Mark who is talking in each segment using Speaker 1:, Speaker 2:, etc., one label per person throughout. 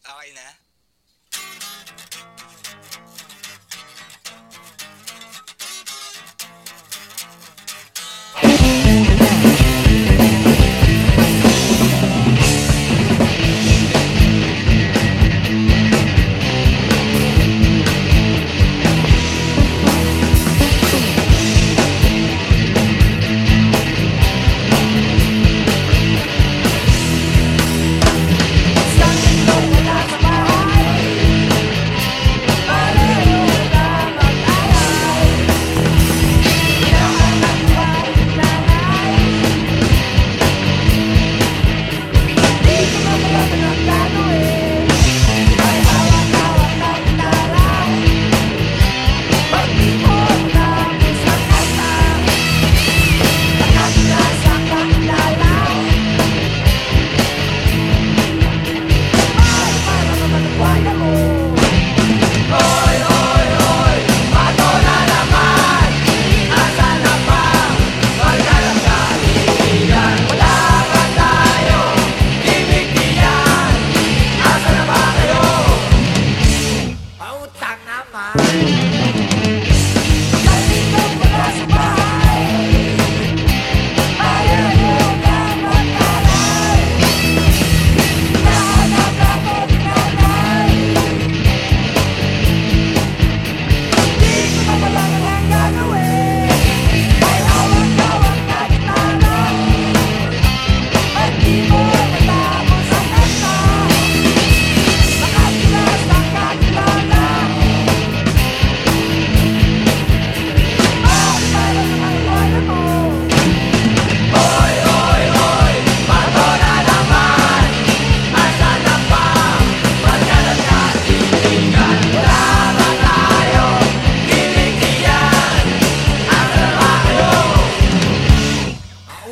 Speaker 1: Okay na?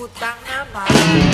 Speaker 1: utang naman